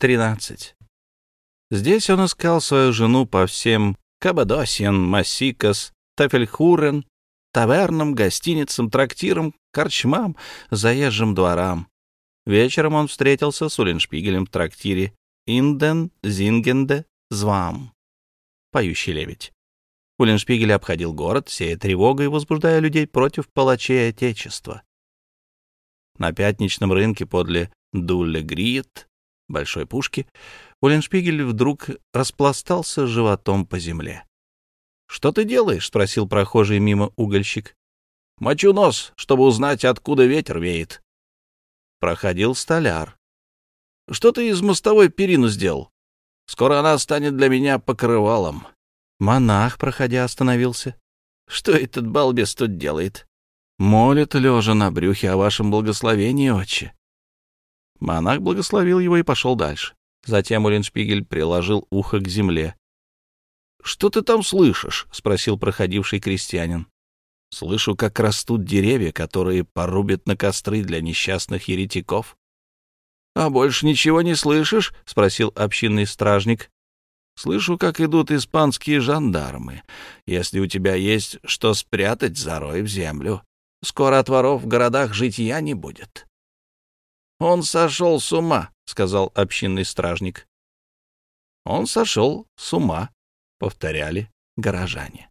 тринадцать. Здесь он искал свою жену по всем Кабадосиан, Масикас, Тафельхурен, тавернам, гостиницам, трактирам, корчмам, заезжим дворам. Вечером он встретился с Уллиншпигелем в трактире «Инден Зингенде Звам» — «Поющий лебедь». Уллиншпигель обходил город, сея тревогу и возбуждая людей против палачей Отечества. На пятничном рынке подле Дулле Гриет, большой пушки, Уллиншпигель вдруг распластался животом по земле. «Что ты делаешь?» — спросил прохожий мимо угольщик. «Мочу нос, чтобы узнать, откуда ветер веет». Проходил столяр. «Что ты из мостовой перину сделал? Скоро она станет для меня покрывалом». Монах, проходя, остановился. «Что этот балбес тут делает?» «Молит, лежа на брюхе, о вашем благословении, отче». Монах благословил его и пошел дальше. Затем Улиншпигель приложил ухо к земле. «Что ты там слышишь?» — спросил проходивший крестьянин. «Слышу, как растут деревья, которые порубят на костры для несчастных еретиков». «А больше ничего не слышишь?» — спросил общинный стражник. «Слышу, как идут испанские жандармы. Если у тебя есть что спрятать, зарой в землю. Скоро от воров в городах житья не будет». «Он сошел с ума», — сказал общинный стражник. «Он сошел с ума», повторяли горожане.